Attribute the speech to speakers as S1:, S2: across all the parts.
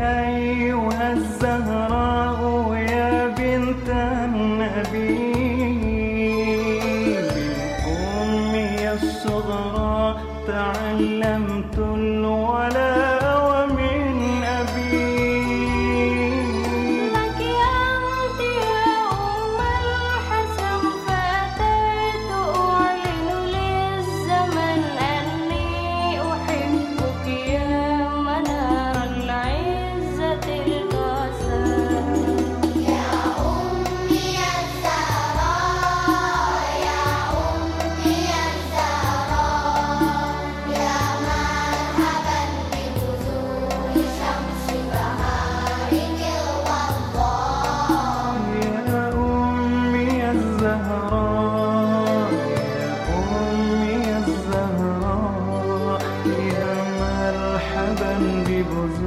S1: أيها الزهراء يا بنت النبي. أمي الصغرى تعلمت الولاء.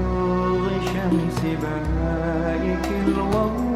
S2: بلوغ شمس
S1: بهائك الوضوء.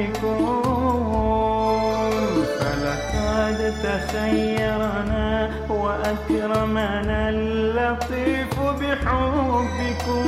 S1: بكم فلقد تخيرنا وأكرمنا اللطيف بحبكم.